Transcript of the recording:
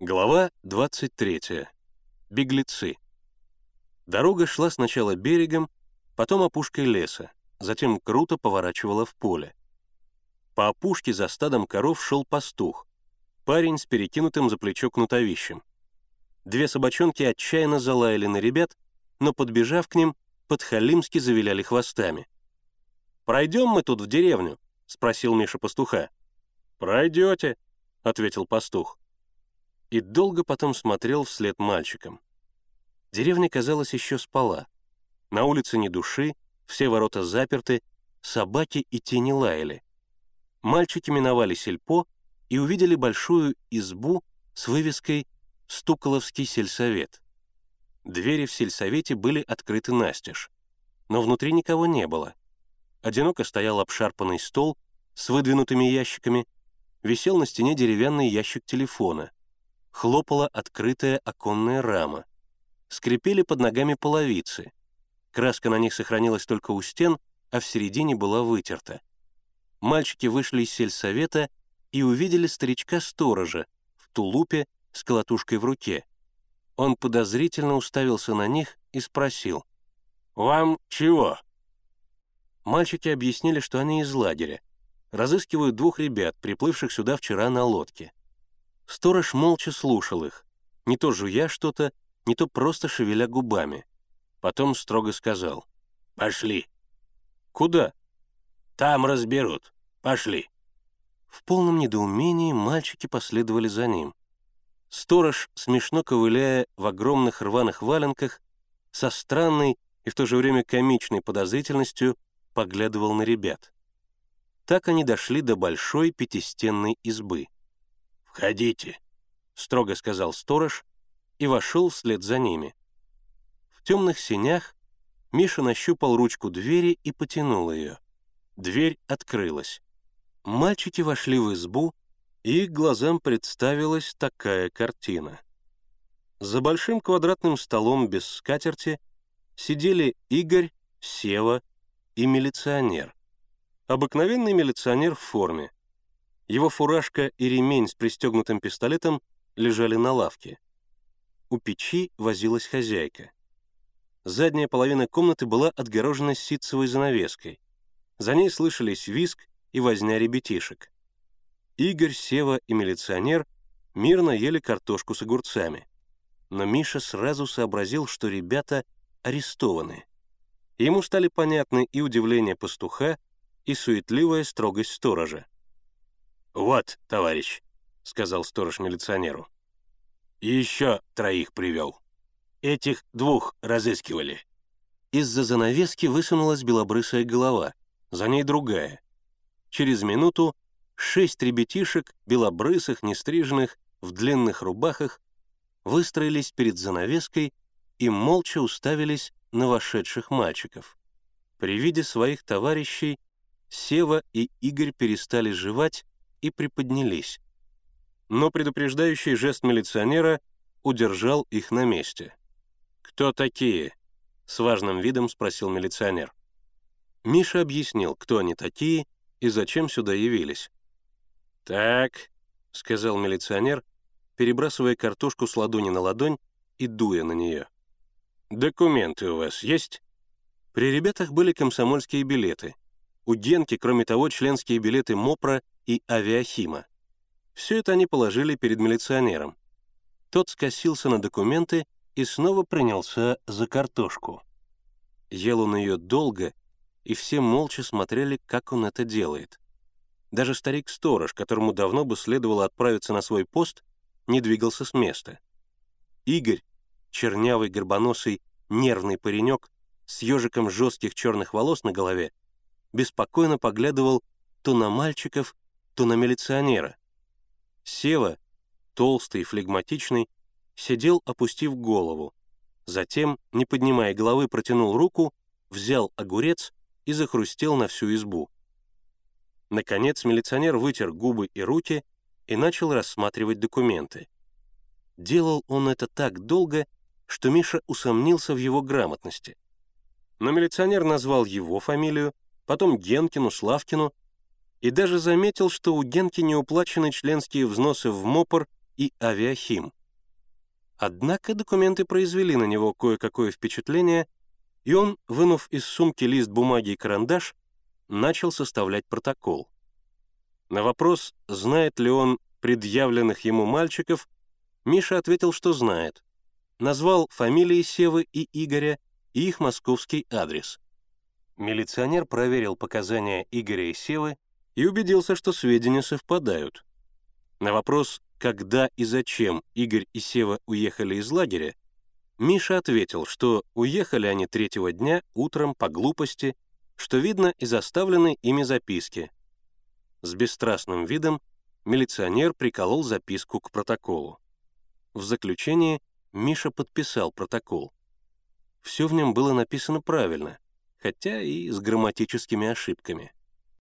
Глава 23. Беглецы. Дорога шла сначала берегом, потом опушкой леса, затем круто поворачивала в поле. По опушке за стадом коров шел пастух, парень с перекинутым за плечо кнутовищем. Две собачонки отчаянно залаяли на ребят, но, подбежав к ним, подхалимски завиляли хвостами. «Пройдем мы тут в деревню?» — спросил Миша пастуха. «Пройдете», — ответил пастух и долго потом смотрел вслед мальчикам. Деревня, казалось, еще спала. На улице ни души, все ворота заперты, собаки и тени лаяли. Мальчики миновали сельпо и увидели большую избу с вывеской «Стуколовский сельсовет». Двери в сельсовете были открыты настежь, но внутри никого не было. Одиноко стоял обшарпанный стол с выдвинутыми ящиками, висел на стене деревянный ящик телефона хлопала открытая оконная рама. Скрипели под ногами половицы. Краска на них сохранилась только у стен, а в середине была вытерта. Мальчики вышли из сельсовета и увидели старичка-сторожа в тулупе с колотушкой в руке. Он подозрительно уставился на них и спросил. «Вам чего?» Мальчики объяснили, что они из лагеря. Разыскивают двух ребят, приплывших сюда вчера на лодке. Сторож молча слушал их, не то жуя что-то, не то просто шевеля губами. Потом строго сказал «Пошли». «Куда?» «Там разберут. Пошли». В полном недоумении мальчики последовали за ним. Сторож, смешно ковыляя в огромных рваных валенках, со странной и в то же время комичной подозрительностью поглядывал на ребят. Так они дошли до большой пятистенной избы. «Входите», — строго сказал сторож и вошел вслед за ними. В темных сенях Миша нащупал ручку двери и потянул ее. Дверь открылась. Мальчики вошли в избу, и их глазам представилась такая картина. За большим квадратным столом без скатерти сидели Игорь, Сева и милиционер. Обыкновенный милиционер в форме, его фуражка и ремень с пристегнутым пистолетом лежали на лавке. У печи возилась хозяйка. Задняя половина комнаты была отгорожена ситцевой занавеской. За ней слышались виск и возня ребятишек. Игорь, Сева и милиционер мирно ели картошку с огурцами. Но Миша сразу сообразил, что ребята арестованы. Ему стали понятны и удивление пастуха, и суетливая строгость сторожа. «Вот, товарищ», — сказал сторож милиционеру. «И еще троих привел. Этих двух разыскивали». Из-за занавески высунулась белобрысая голова, за ней другая. Через минуту шесть ребятишек, белобрысых, нестриженных, в длинных рубахах, выстроились перед занавеской и молча уставились на вошедших мальчиков. При виде своих товарищей Сева и Игорь перестали жевать и приподнялись. Но предупреждающий жест милиционера удержал их на месте. «Кто такие?» — с важным видом спросил милиционер. Миша объяснил, кто они такие и зачем сюда явились. «Так», — сказал милиционер, перебрасывая картошку с ладони на ладонь и дуя на нее. «Документы у вас есть?» При ребятах были комсомольские билеты. У Генки, кроме того, членские билеты МОПРа и авиахима. Все это они положили перед милиционером. Тот скосился на документы и снова принялся за картошку. Ел он ее долго, и все молча смотрели, как он это делает. Даже старик-сторож, которому давно бы следовало отправиться на свой пост, не двигался с места. Игорь, чернявый, горбоносый, нервный паренек с ежиком жестких черных волос на голове, беспокойно поглядывал то на мальчиков, то на милиционера. Сева, толстый и флегматичный, сидел, опустив голову. Затем, не поднимая головы, протянул руку, взял огурец и захрустел на всю избу. Наконец милиционер вытер губы и руки и начал рассматривать документы. Делал он это так долго, что Миша усомнился в его грамотности. Но милиционер назвал его фамилию, потом Генкину, Славкину, и даже заметил, что у Генки не уплачены членские взносы в МОПор и Авиахим. Однако документы произвели на него кое-какое впечатление, и он, вынув из сумки лист бумаги и карандаш, начал составлять протокол. На вопрос, знает ли он предъявленных ему мальчиков, Миша ответил, что знает. Назвал фамилии Севы и Игоря и их московский адрес. Милиционер проверил показания Игоря и Севы и убедился, что сведения совпадают. На вопрос, когда и зачем Игорь и Сева уехали из лагеря, Миша ответил, что уехали они третьего дня утром по глупости, что видно из оставленной ими записки. С бесстрастным видом милиционер приколол записку к протоколу. В заключение Миша подписал протокол. Все в нем было написано правильно, хотя и с грамматическими ошибками.